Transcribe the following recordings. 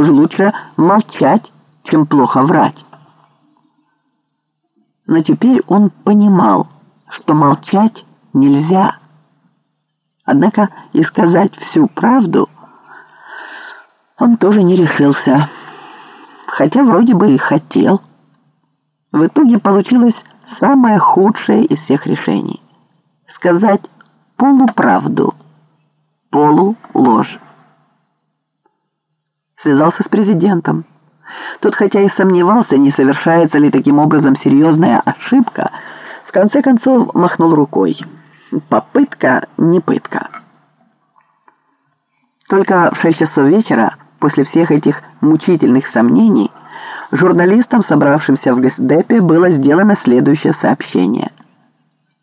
Уж лучше молчать, чем плохо врать. Но теперь он понимал, что молчать нельзя. Однако и сказать всю правду он тоже не решился, хотя вроде бы и хотел. В итоге получилось самое худшее из всех решений. Сказать полуправду, полуложь. Связался с президентом. Тот, хотя и сомневался, не совершается ли таким образом серьезная ошибка, в конце концов махнул рукой. Попытка не пытка. Только в шесть часов вечера, после всех этих мучительных сомнений, журналистам, собравшимся в Госдепе, было сделано следующее сообщение.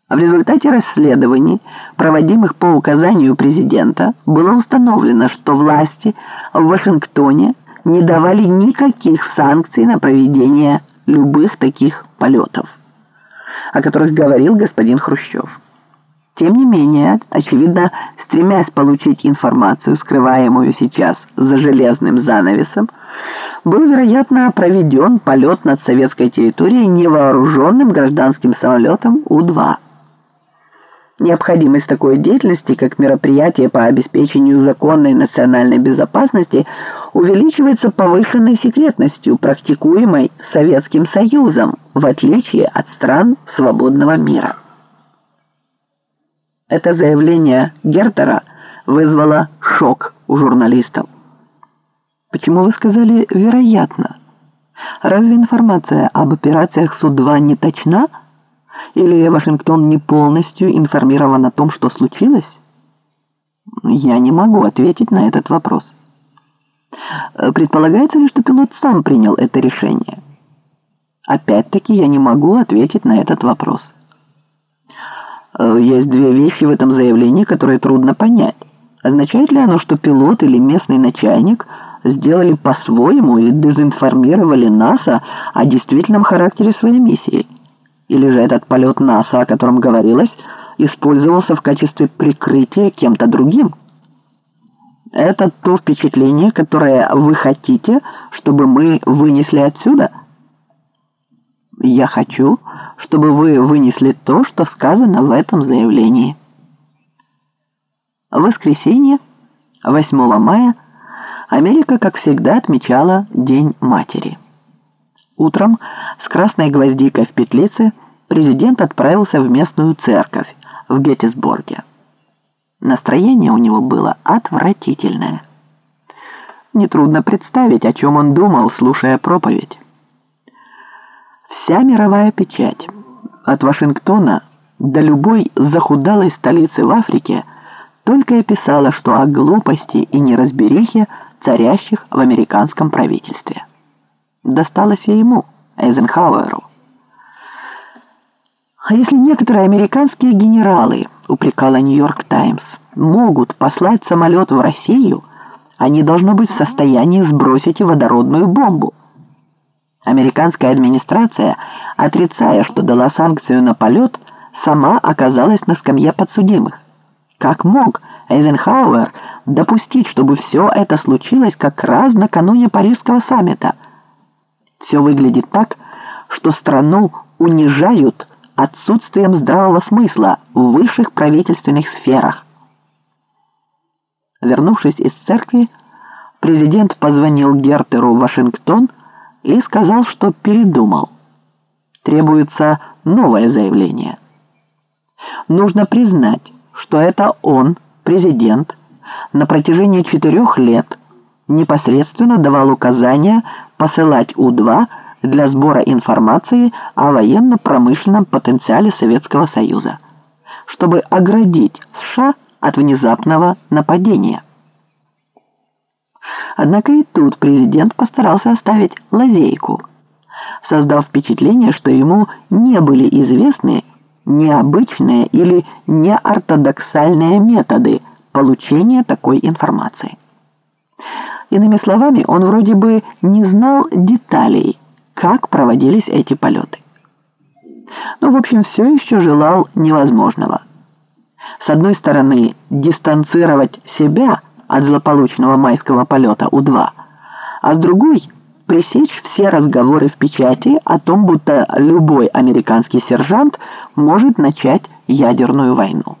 В результате расследований, проводимых по указанию президента, было установлено, что власти в Вашингтоне не давали никаких санкций на проведение любых таких полетов, о которых говорил господин Хрущев. Тем не менее, очевидно, стремясь получить информацию, скрываемую сейчас за железным занавесом, был, вероятно, проведен полет над советской территорией невооруженным гражданским самолетом У-2. Необходимость такой деятельности, как мероприятие по обеспечению законной национальной безопасности, увеличивается повышенной секретностью, практикуемой Советским Союзом, в отличие от стран свободного мира. Это заявление Гертера вызвало шок у журналистов. Почему вы сказали «вероятно»? Разве информация об операциях Су-2 не точна? Или Вашингтон не полностью информирован о том, что случилось? Я не могу ответить на этот вопрос. Предполагается ли, что пилот сам принял это решение? Опять-таки я не могу ответить на этот вопрос. Есть две вещи в этом заявлении, которые трудно понять. Означает ли оно, что пилот или местный начальник сделали по-своему и дезинформировали НАСА о действительном характере своей миссии? Или же этот полет НАСА, о котором говорилось, использовался в качестве прикрытия кем-то другим? Это то впечатление, которое вы хотите, чтобы мы вынесли отсюда? Я хочу, чтобы вы вынесли то, что сказано в этом заявлении. В воскресенье, 8 мая, Америка, как всегда, отмечала День матери. Утром с красной гвоздикой в петлице президент отправился в местную церковь в Геттисбурге. Настроение у него было отвратительное. Нетрудно представить, о чем он думал, слушая проповедь. Вся мировая печать, от Вашингтона до любой захудалой столицы в Африке, только и писала, что о глупости и неразберихе, царящих в американском правительстве. Досталось и ему, Эйзенхауэру. А если некоторые американские генералы, упрекала Нью-Йорк Таймс, могут послать самолет в Россию, они должны быть в состоянии сбросить водородную бомбу. Американская администрация, отрицая, что дала санкцию на полет, сама оказалась на скамье подсудимых. Как мог Эйзенхауэр допустить, чтобы все это случилось как раз накануне Парижского саммита? Все выглядит так, что страну унижают отсутствием здравого смысла в высших правительственных сферах. Вернувшись из церкви, президент позвонил Гертеру в Вашингтон и сказал, что передумал. Требуется новое заявление. Нужно признать, что это он, президент, на протяжении четырех лет непосредственно давал указания посылать У-2 для сбора информации о военно-промышленном потенциале Советского Союза, чтобы оградить США от внезапного нападения. Однако и тут президент постарался оставить лазейку, создав впечатление, что ему не были известны необычные или неортодоксальные методы получения такой информации. Иными словами, он вроде бы не знал деталей, как проводились эти полеты. Но, в общем, все еще желал невозможного. С одной стороны, дистанцировать себя от злополучного майского полета У-2, а с другой — пресечь все разговоры в печати о том, будто любой американский сержант может начать ядерную войну.